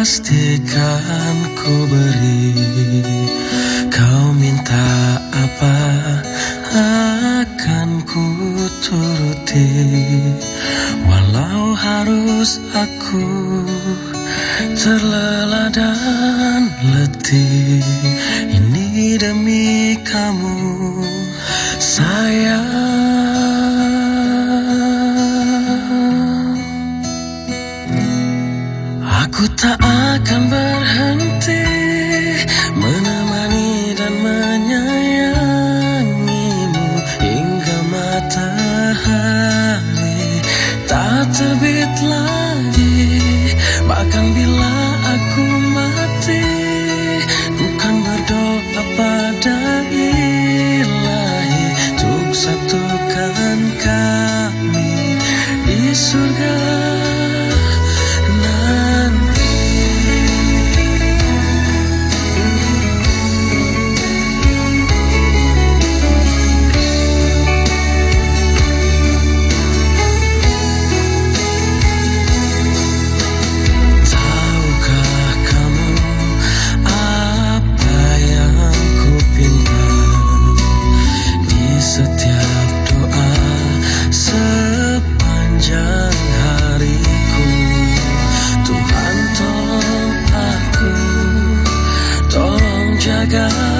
hati kan ku beri. Kau minta apa akan ku turuti. Walau harus aku terlelah dan letih. Ini demi kamu Aku tak akan berhenti menemani dan menyayangimu hingga matahari tak terbit lagi. Bahkan bila aku mati, bukan berdoa pada ilahi untuk satukan ago.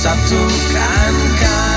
satukan kau